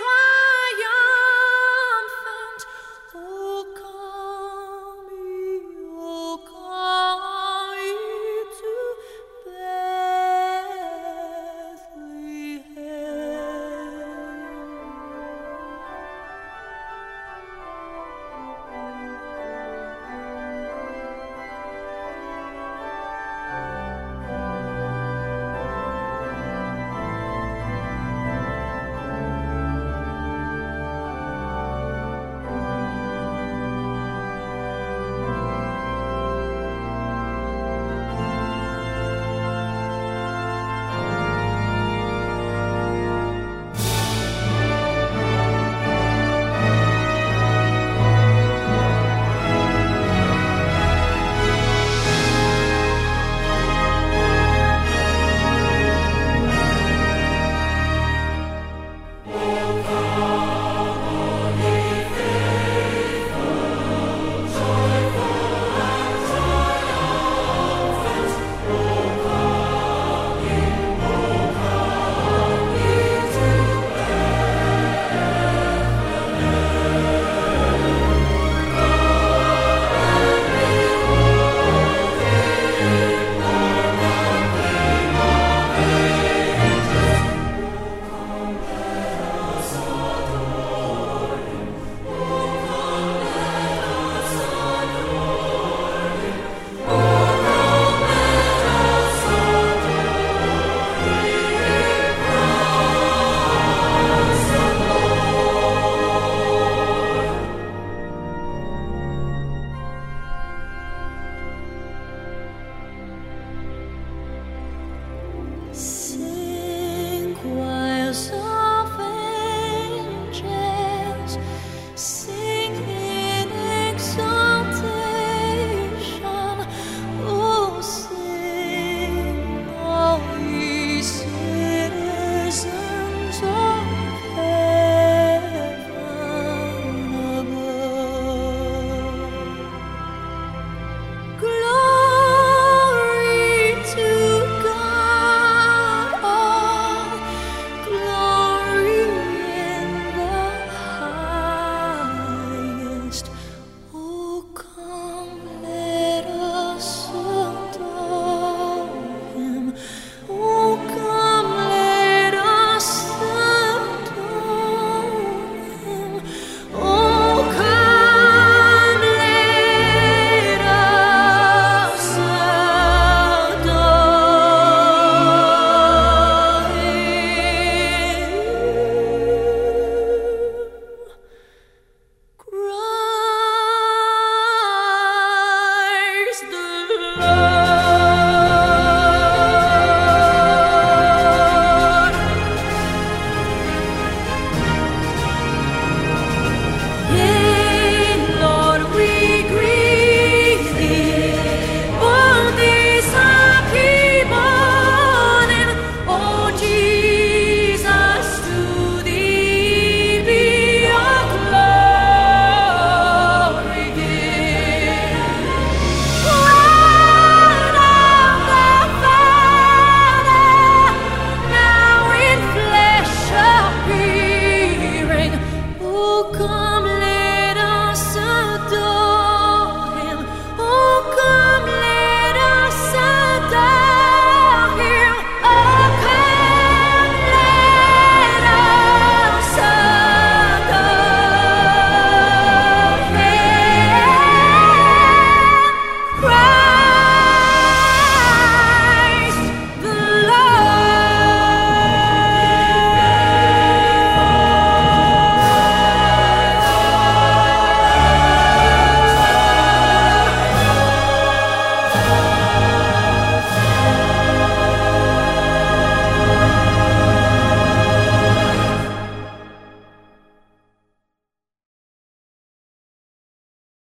try.